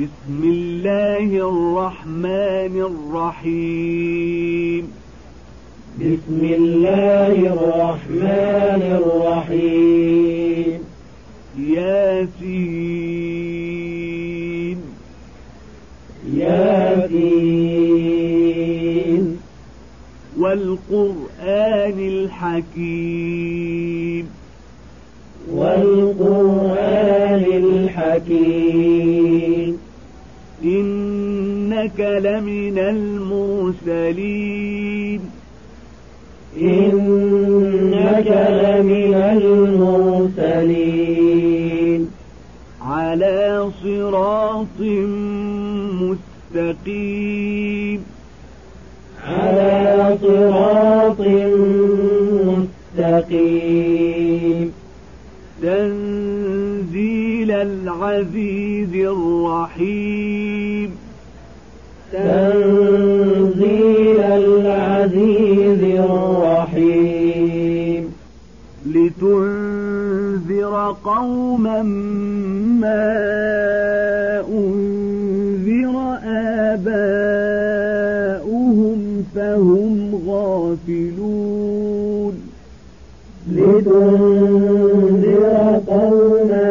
بسم الله الرحمن الرحيم. بسم الله الرحمن الرحيم. ياسين. ياسين. والقرآن الحكيم. والقرآن الحكيم. إنك لمن المرسلين. إنك لمن المرسلين. على صراط مستقيم. على صراط مستقيم. تنزيل العزيز الرحيم. تنزيل العزيز الرحيم. لتنذر قوما ما أنذر آباؤهم فهم غافلون. لتنذر قوما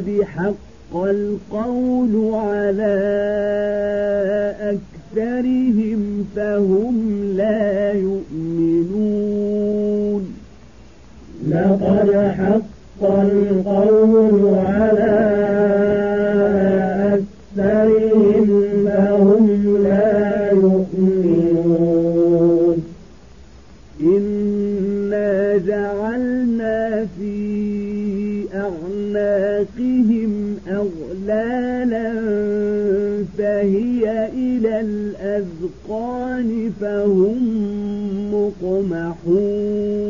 لقد حق القول على أكثرهم فهم لا يؤمنون. لقد حق القول على أغلالا فهي إلى الأذقان فهم مقمحون.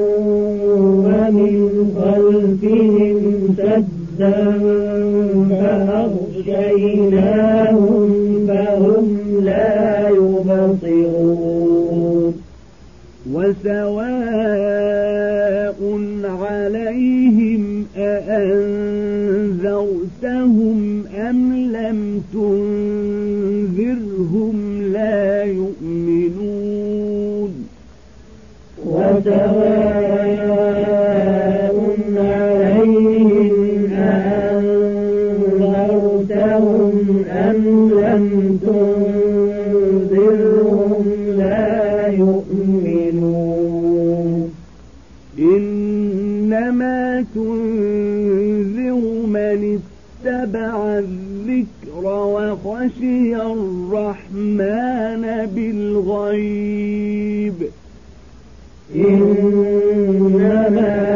خلفهم سدا فأغشيناهم فهم لا يبصرون وسواء عليهم أأنذرتهم أم لم تنذرهم لا يؤمنون وسواء لم تنذرهم لا يؤمنون إنما تنذر من اتبع الذكر وخشي الرحمن بالغيب إنما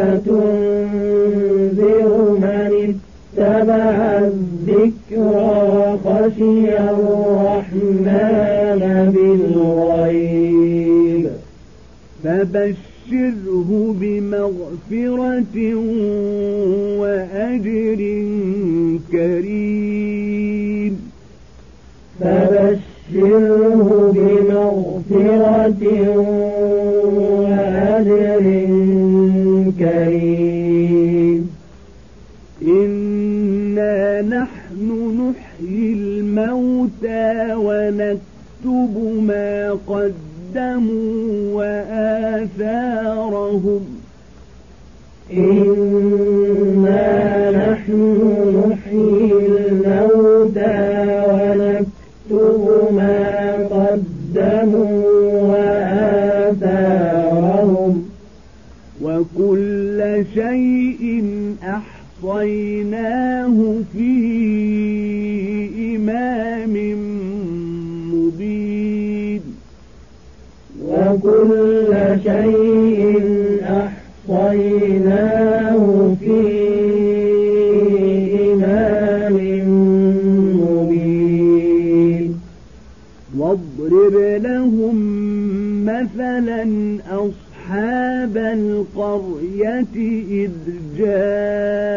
مثلا أصحاب القرية إذ جاءها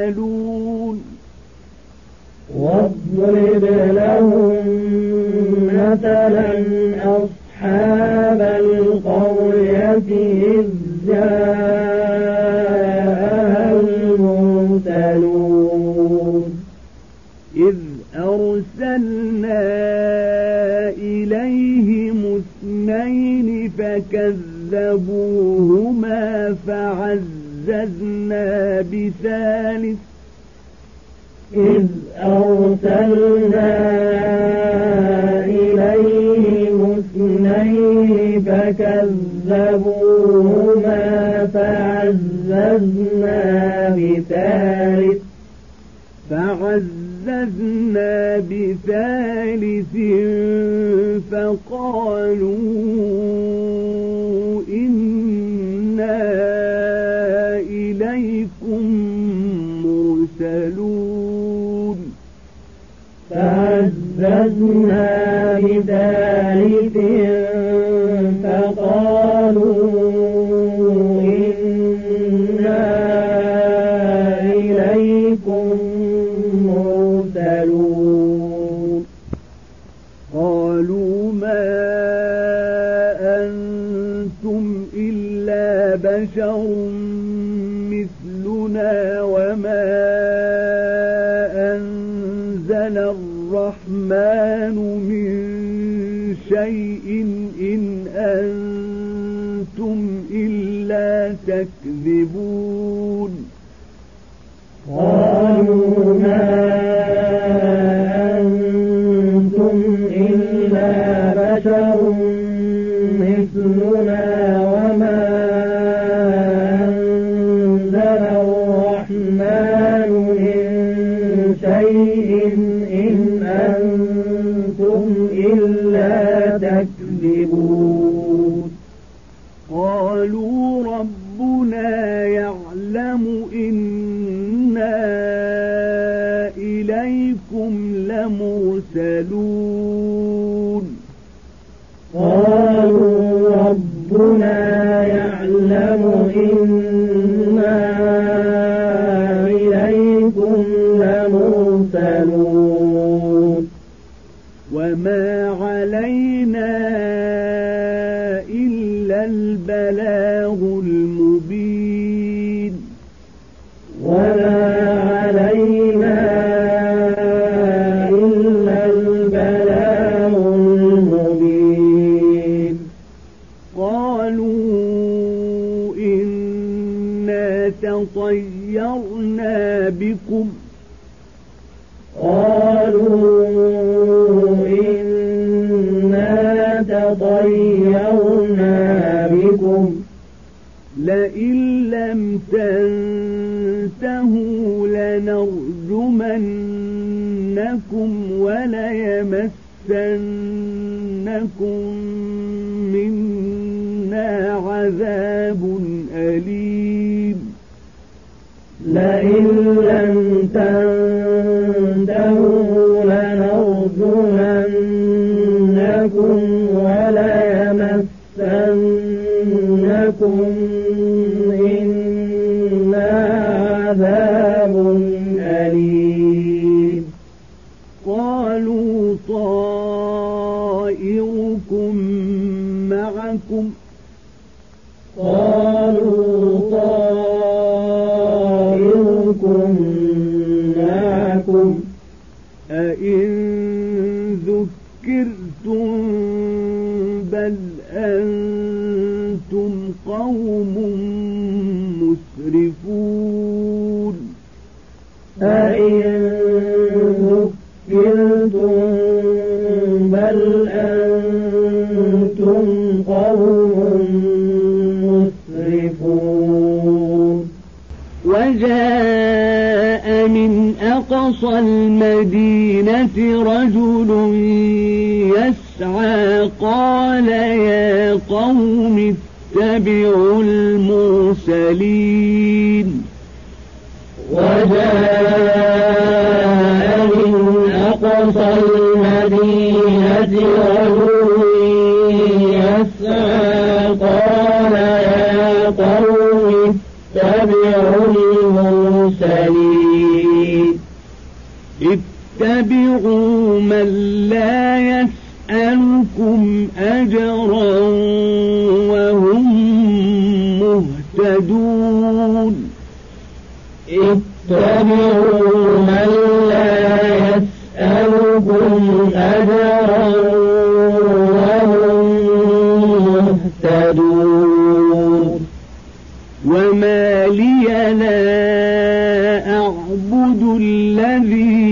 المرسلون واضرب لهم مثلا أصحاب القرية إذ جاءها المرسلون. إذ أرسلنا اثنين فكذبوهما فعززنا بثالث. إذ أرسلنا إليهم اثنين فكذبوهما فعززنا بثالث. فعززنا أخذنا بِثَالِثٍ فَقَالُوا إِنَّا إِلَيْكُمْ مُرْسَلُونَ. فَهَزَّزْنَا بِثَالِثٍ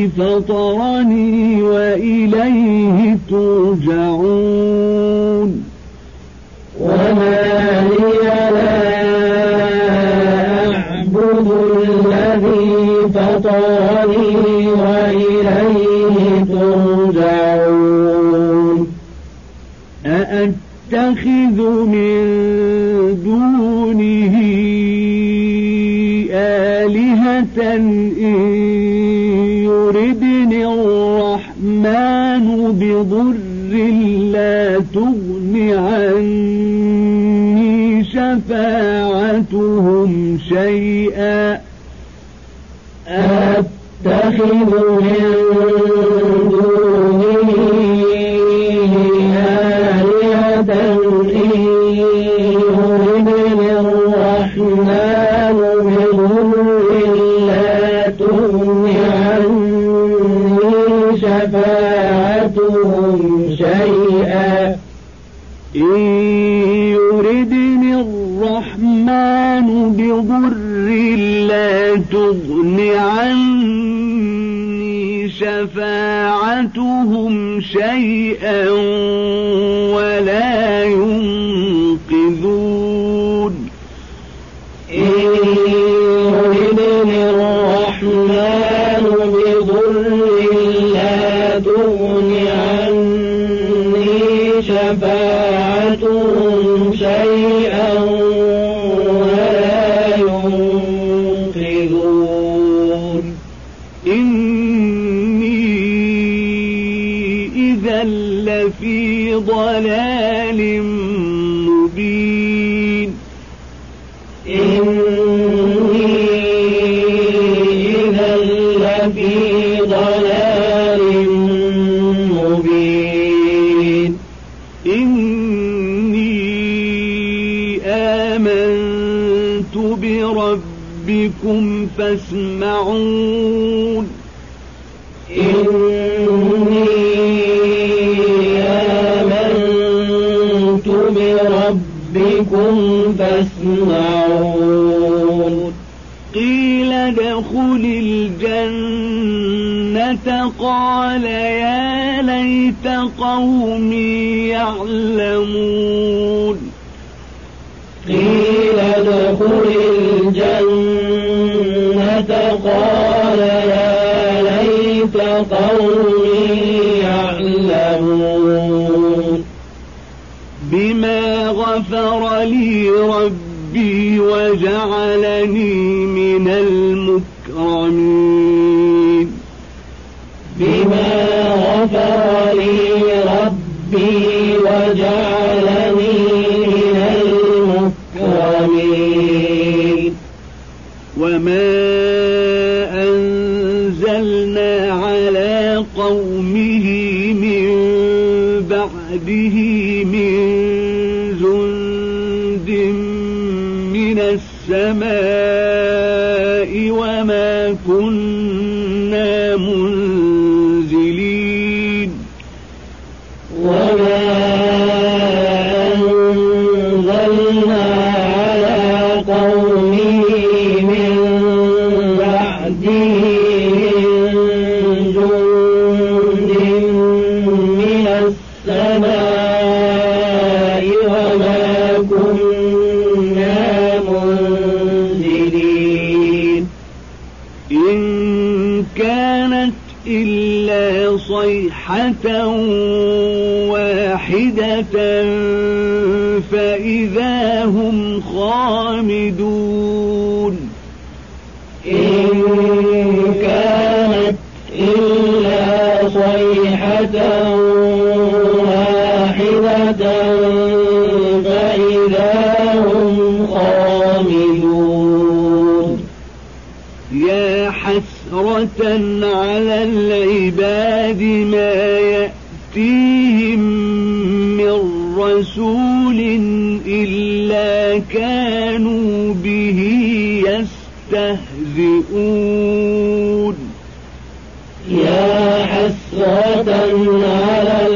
فطرني وإليه ترجعون. وما لي لا أعبد الذي فطرني وإليه ترجعون. أأتخذ من دونه آلهة إن يردني الرحمن بضر لا تغن عني شفاعتهم شيئا أتخذ من تغن عني شفاعتهم شيئا ولا ينقذون. فاسمعون. إني آمنت بربكم فاسمعون. قيل ادخل الجنة. قال يا ليت قومي يعلمون قيل ادخل الجنة قال يا ليت قومي يعلمون. بما غفر لي ربي وجعلني من المكرمين. بما غفر لي ربي وجعلني بعده من جند من السماء وما كنا صيحة واحدة فإذا هم خامدون إن كانت إلا صيحة واحدة على العباد ما يأتيهم من رسول إلا كانوا به يستهزئون. يا حسرة على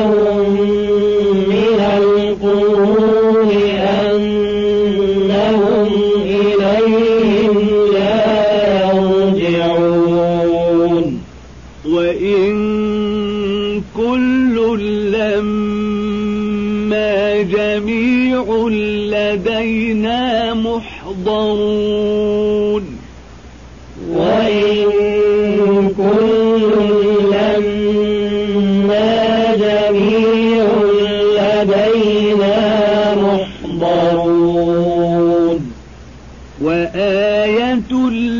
كل لما جميع لدينا محضرون. وإن كل لما جميع لدينا محضرون. وآية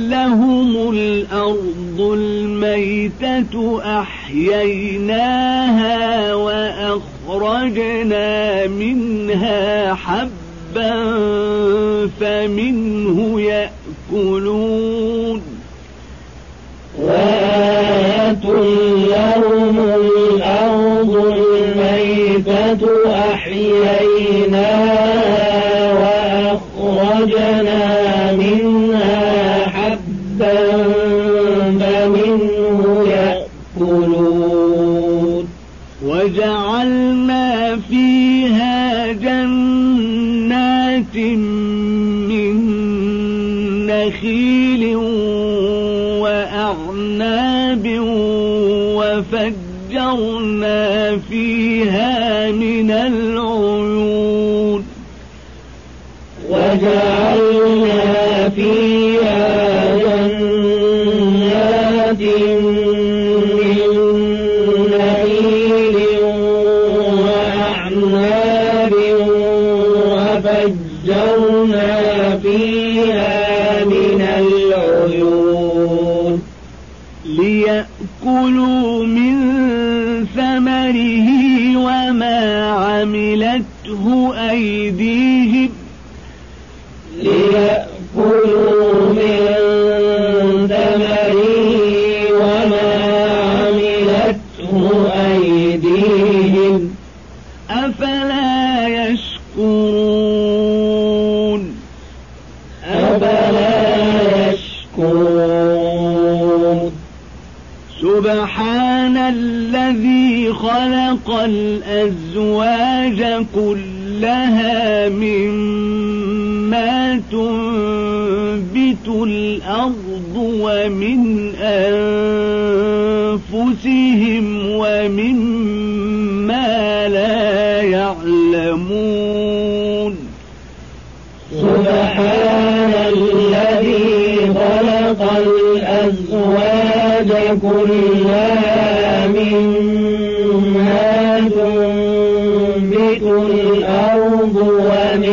لهم الأرض الميتة أحييناها وأخرجنا منها حبا فمنه يأكلون. وآية لهم الأرض الميتة أحييناها نخيل وأعناب وفجرنا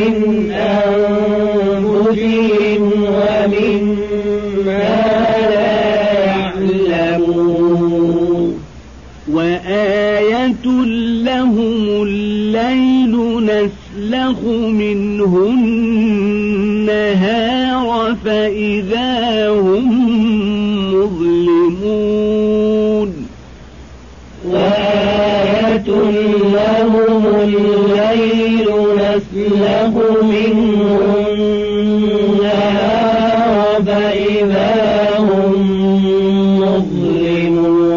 ومن أنفسهم ومما لا يعلمون. وآية لهم الليل نسلخ منه النهار فإذا هم مظلمون. وآية لهم الليل نسلخ منه النهار فإذا هم مظلمون.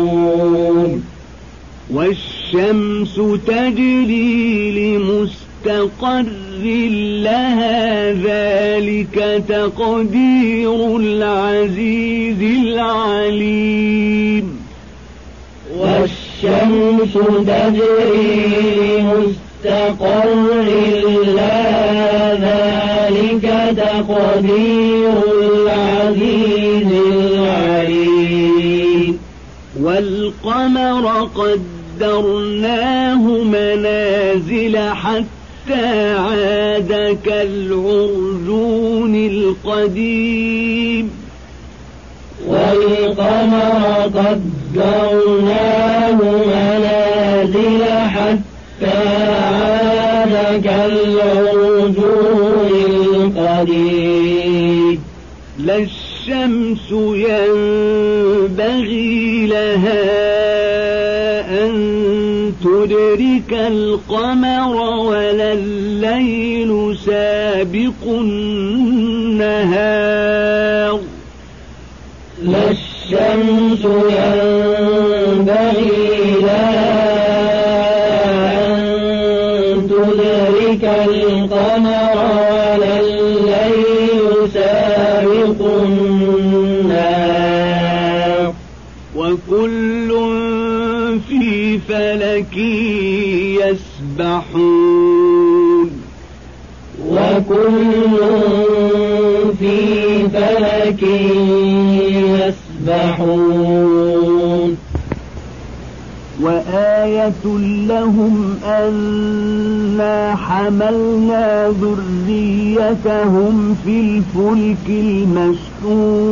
والشمس تجري لمستقر لها ذلك تقدير العزيز العليم. والشمس تجري لمستقر لها ذلك تقدير العزيز العليم. والقمر قدرناه منازل حتى عاد كالعرجون القديم. والقمر قدرناه منازل القمر ولا الليل يسبحون وكل في فلك يسبحون. وآية لهم أنا حملنا ذريتهم في الفلك المشحون.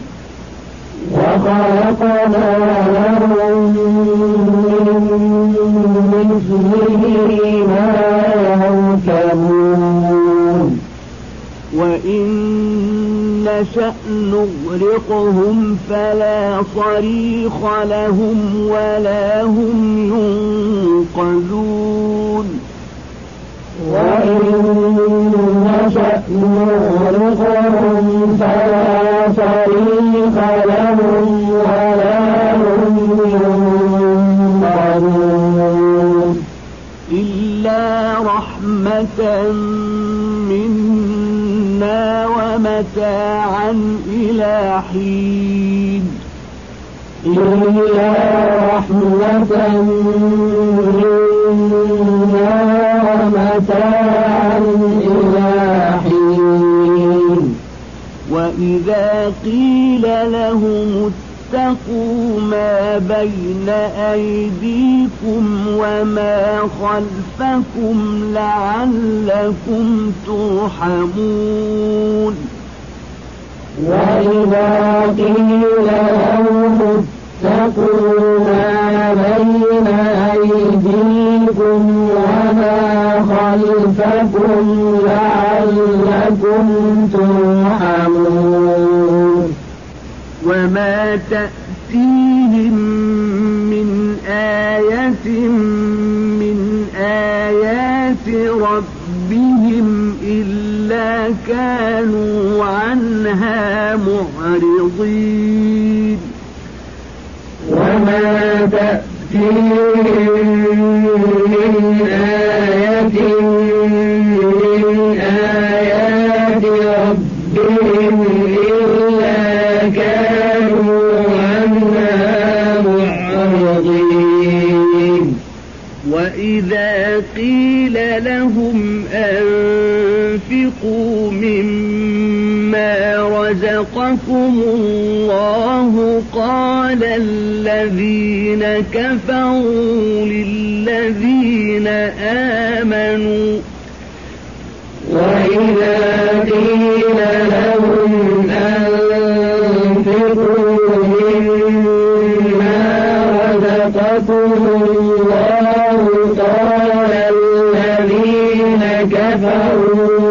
وخلقنا لهم من مثله ما يركبون وإن نشأ نغرقهم فلا صريخ لهم ولا هم ينقذون وإن نشأ نغرقهم فلا صريخ لهم ولا هم إلا رحمة منا ومتاعا إلى حين. إلا رحمة منا وإذا قيل لهم اتقوا ما بين أيديكم وما خلفكم لعلكم ترحمون وإذا قيل لهم اتقوا ما بين أيديكم وما خلفكم لعلكم ترحمون. وما تأتيهم من آية من آيات ربهم إلا كانوا عنها معرضين. وما تأتيهم وإذا قيل لهم أنفقوا مما رزقكم الله قال الذين كفروا للذين آمنوا وإذا قيل لهم أنفقوا مما رزقكم الله قال الذين كفروا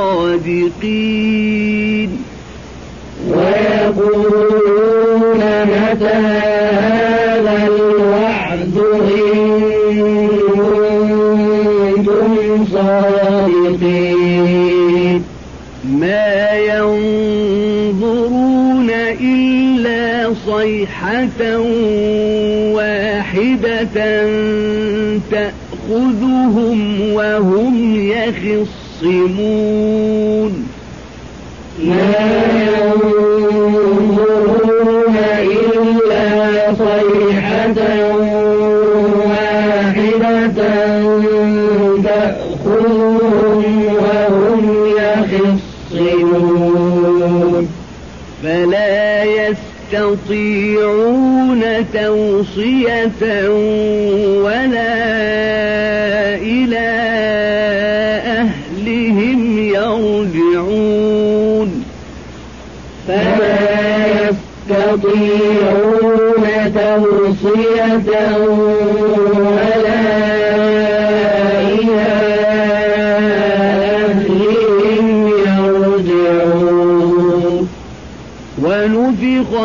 صادقين ويقولون متى هذا الوعد إن كنتم صادقين؟ ما ينظرون إلا صيحة واحدة تأخذهم وهم يخصمون ما ينظرون إلا صيحة واحدة تأخذهم وهم يخصمون. فلا يستطيعون توصية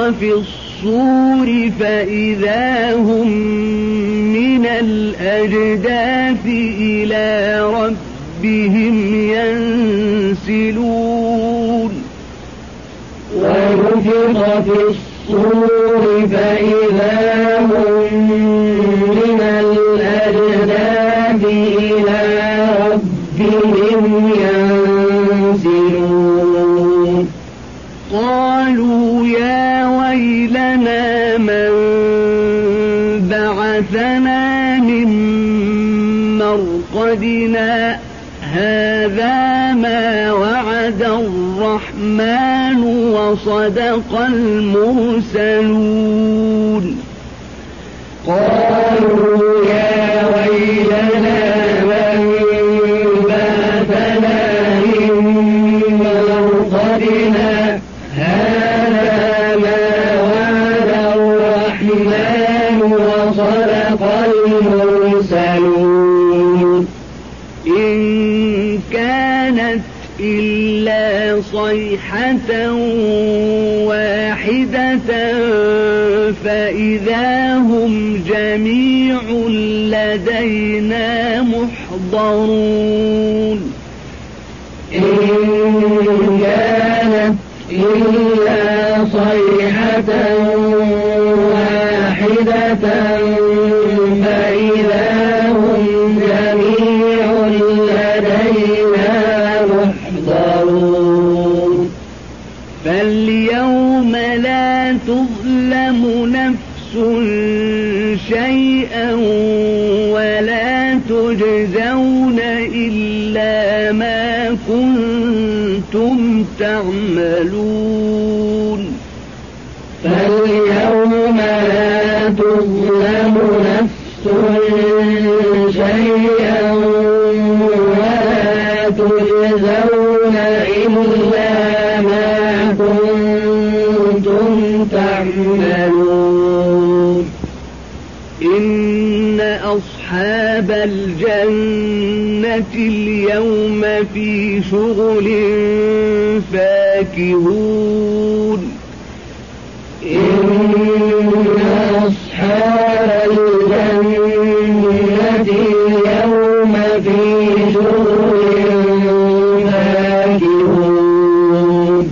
ونفخ في الصور فإذا هم من الأجداث إلى ربهم ينسلون. ونفخ في الصور فإذا هم من الأجداث إلى ربهم ينسلون. قالوا يا ويلنا من بعثنا من مرقدنا. هذا ما وعد الرحمن وصدق المرسلون. قالوا صيحة واحدة فإذا هم جميع لدينا محضرون. إن كانت إلا صيحة تجزون إلا ما كنتم تعملون. فاليوم لا تظلم نفس شيئا ولا تجزون إلا الجنة اليوم في شغل فاكهون. إن أصحاب الجنة اليوم في شغل فاكهون.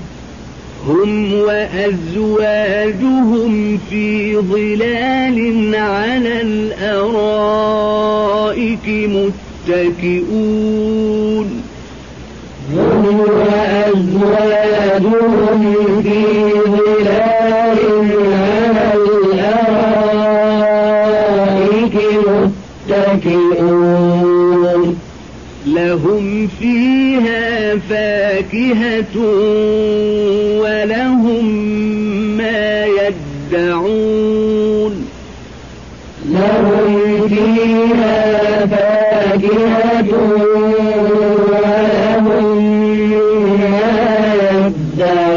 هم وأزواجهم في ظلال متكئون. هم وأزواجهم في ظلال على الأرائك متكئون. لهم فيها فاكهة ولهم ما يدعون. لهم فيها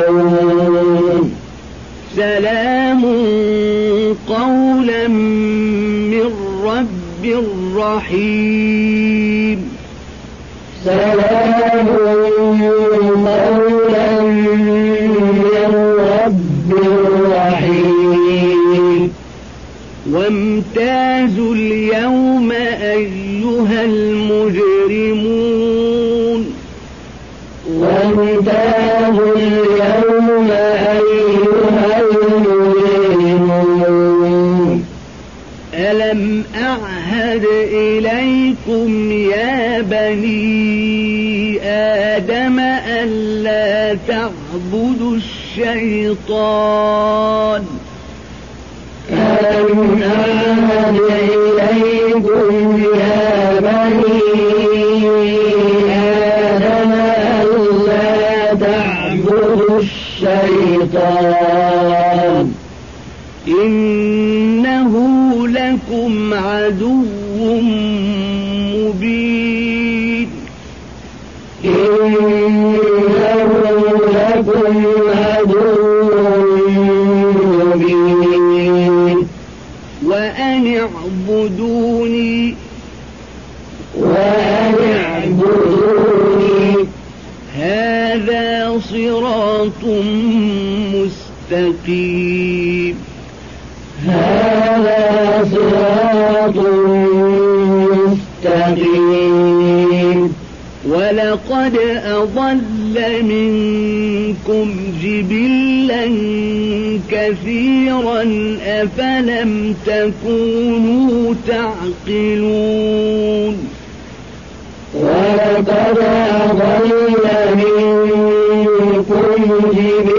يدعون سلام قولا من رب رحيم. سلام قولا من رب رحيم وامتازوا اليوم أيها المجرمون. وامتازوا اليوم أيها المجرمون. ألم أعهد إليكم يا بني آدم ألا تعبدوا الشيطان ألم أعهد إليكم يا بني آدم ألا تعبدوا الشيطان. إنه لكم عدو مبين. إنه لكم عدو اعبدوني. وأن اعبدوني هذا صراط مستقيم. هذا صراط مستقيم. ولقد أضل منكم جبلا كثيرا أفلم تكونوا تعقلون ولقد أضل منكم جبلا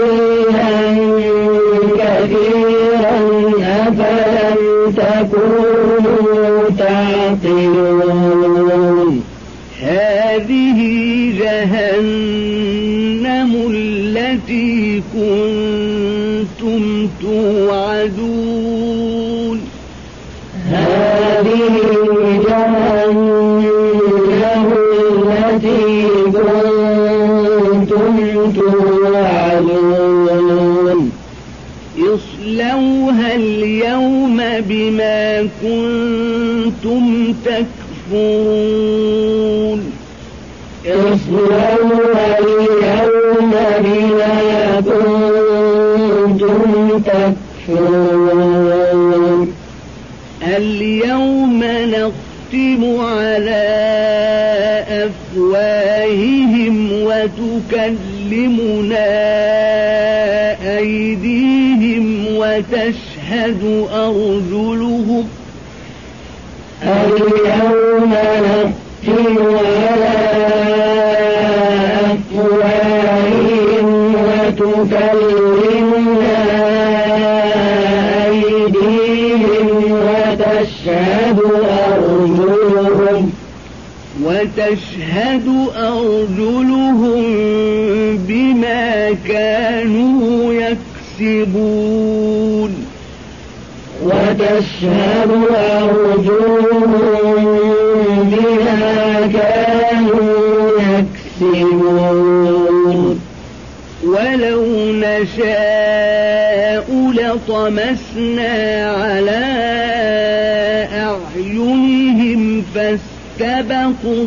كنتم توعدون. هذه جهنم التي كنتم توعدون. اصلوها اليوم بما كنتم تكفرون. اصلوها اليوم بما تكفرون اليوم نختم على أفواههم وتكلمنا أيديهم وتشهد أرجلهم. اليوم نختم على وتشهد أرجلهم بما كانوا يكسبون. وتشهد أرجلهم بما كانوا يكسبون. ولو نشاء لطمسنا على بأعينهم فاستبقوا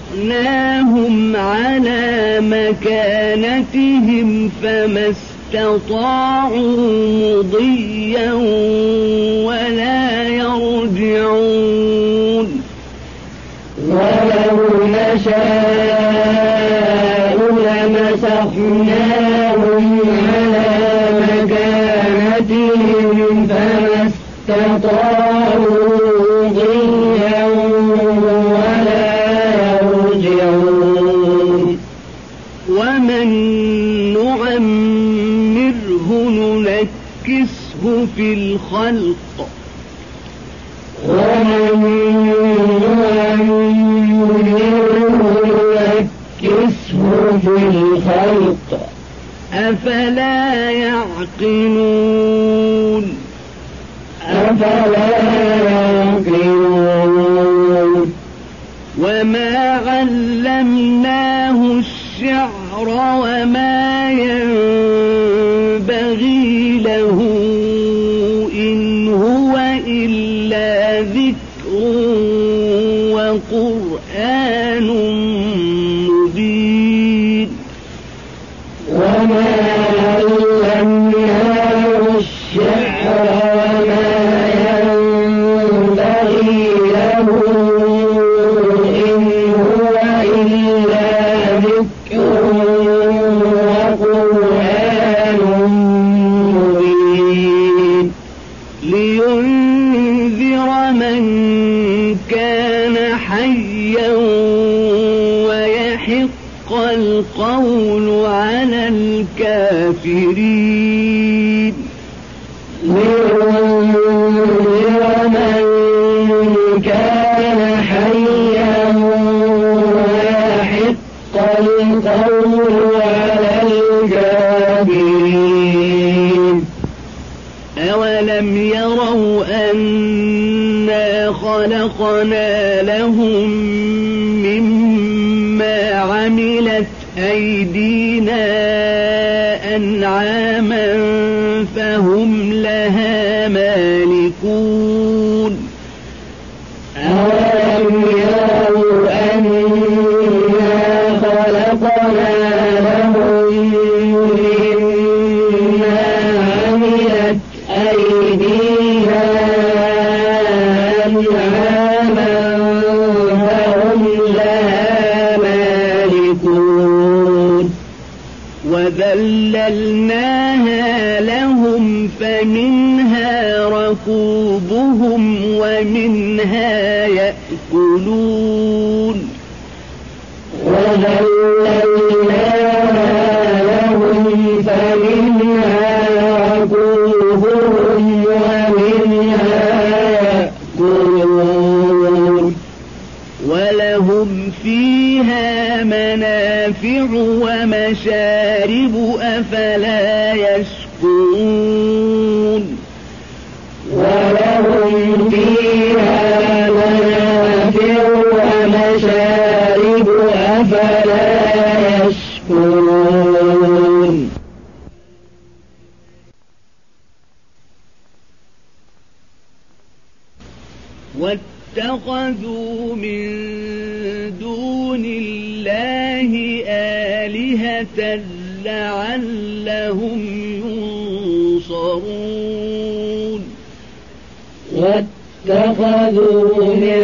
لمسخناهم على مكانتهم فما استطاعوا مضيا ولا يرجعون ولو نشاء لمسخناهم على مكانتهم فما استطاعوا في الخلق. ومن نكسه في الخلق أفلا يعقلون أفلا يعقلون؟ وما علمناه الشعر وما أيدينا واتخذوا من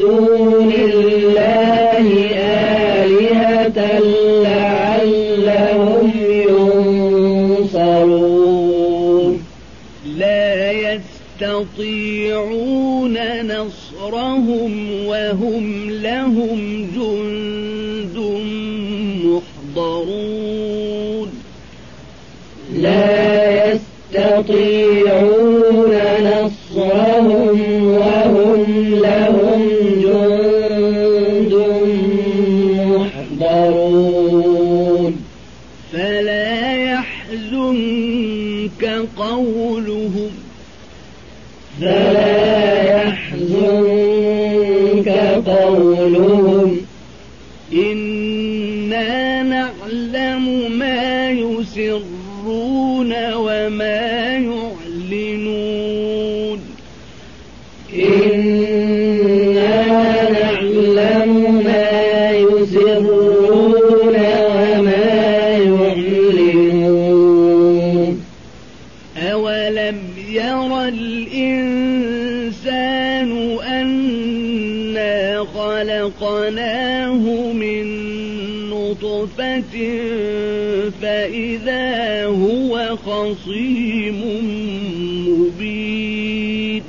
دون الله آلهة لعلهم ينصرون. لا يستطيعون نصرهم وهم فإذا هو خصيم مبين.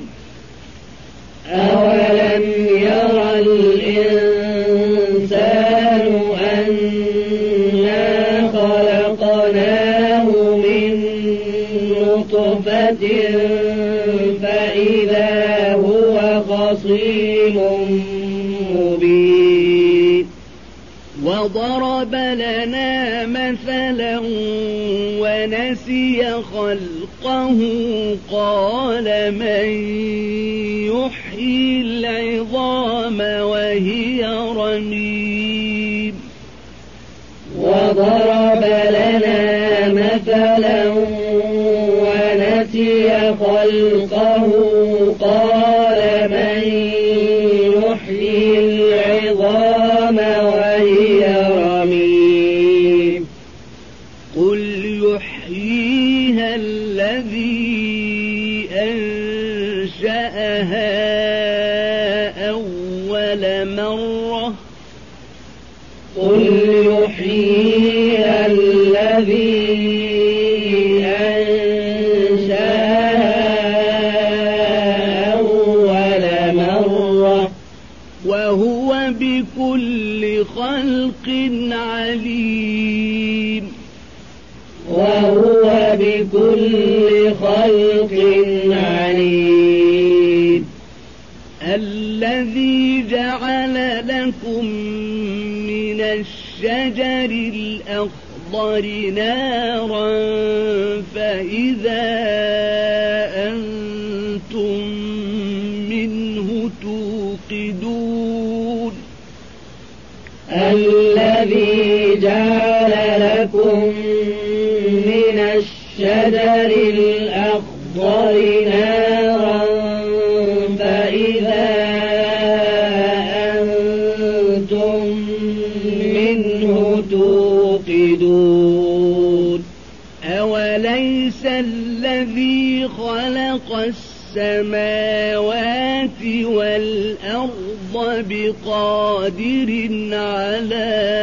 أولم ير الإنسان أنا خلقناه من نطفة فإذا هو خصيم وضرب لنا مثلا ونسي خلقه قال من يحيي العظام وهي رميم. وضرب لنا مثلا ونسي خلقه قال من وهو بكل خلق عليم. وهو بكل خلق عليم. الذي جعل لكم من الشجر الأخضر نارا فإذا الشجر الأخضر نارا فإذا أنتم منه توقدون. أوليس الذي خلق السماوات والأرض بقادر على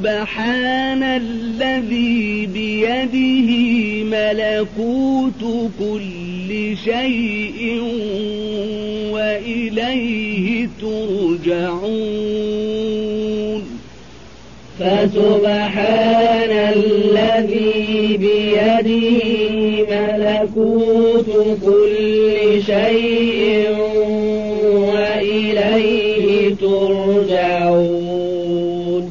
سبحان الذي بيده ملكوت كل شيء وإليه ترجعون. فسبحان الذي بيده ملكوت كل شيء وإليه ترجعون.